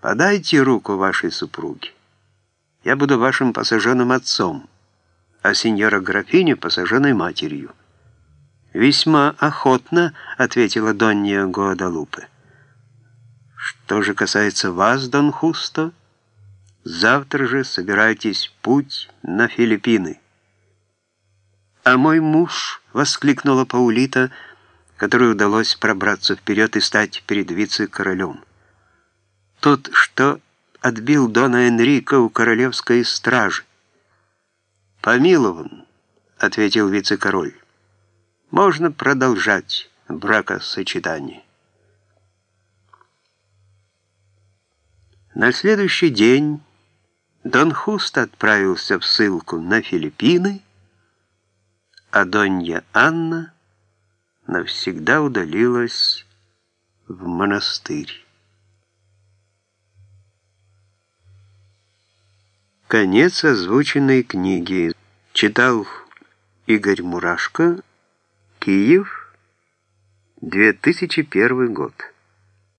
Подайте руку вашей супруге. Я буду вашим посаженным отцом, а сеньора графиня посаженной матерью». «Весьма охотно», — ответила Донья Гуадалупе. «Что же касается вас, Дон Хусто, завтра же собирайтесь путь на Филиппины». «А мой муж», — воскликнула Паулита, которой удалось пробраться вперед и стать перед вице-королем. «Тот, что отбил Дона Энрико у королевской стражи». «Помилован», — ответил вице-король можно продолжать бракосочетание. На следующий день Дон Хуст отправился в ссылку на Филиппины, а Донья Анна навсегда удалилась в монастырь. Конец озвученной книги. Читал Игорь Мурашко Киев, 2001 год.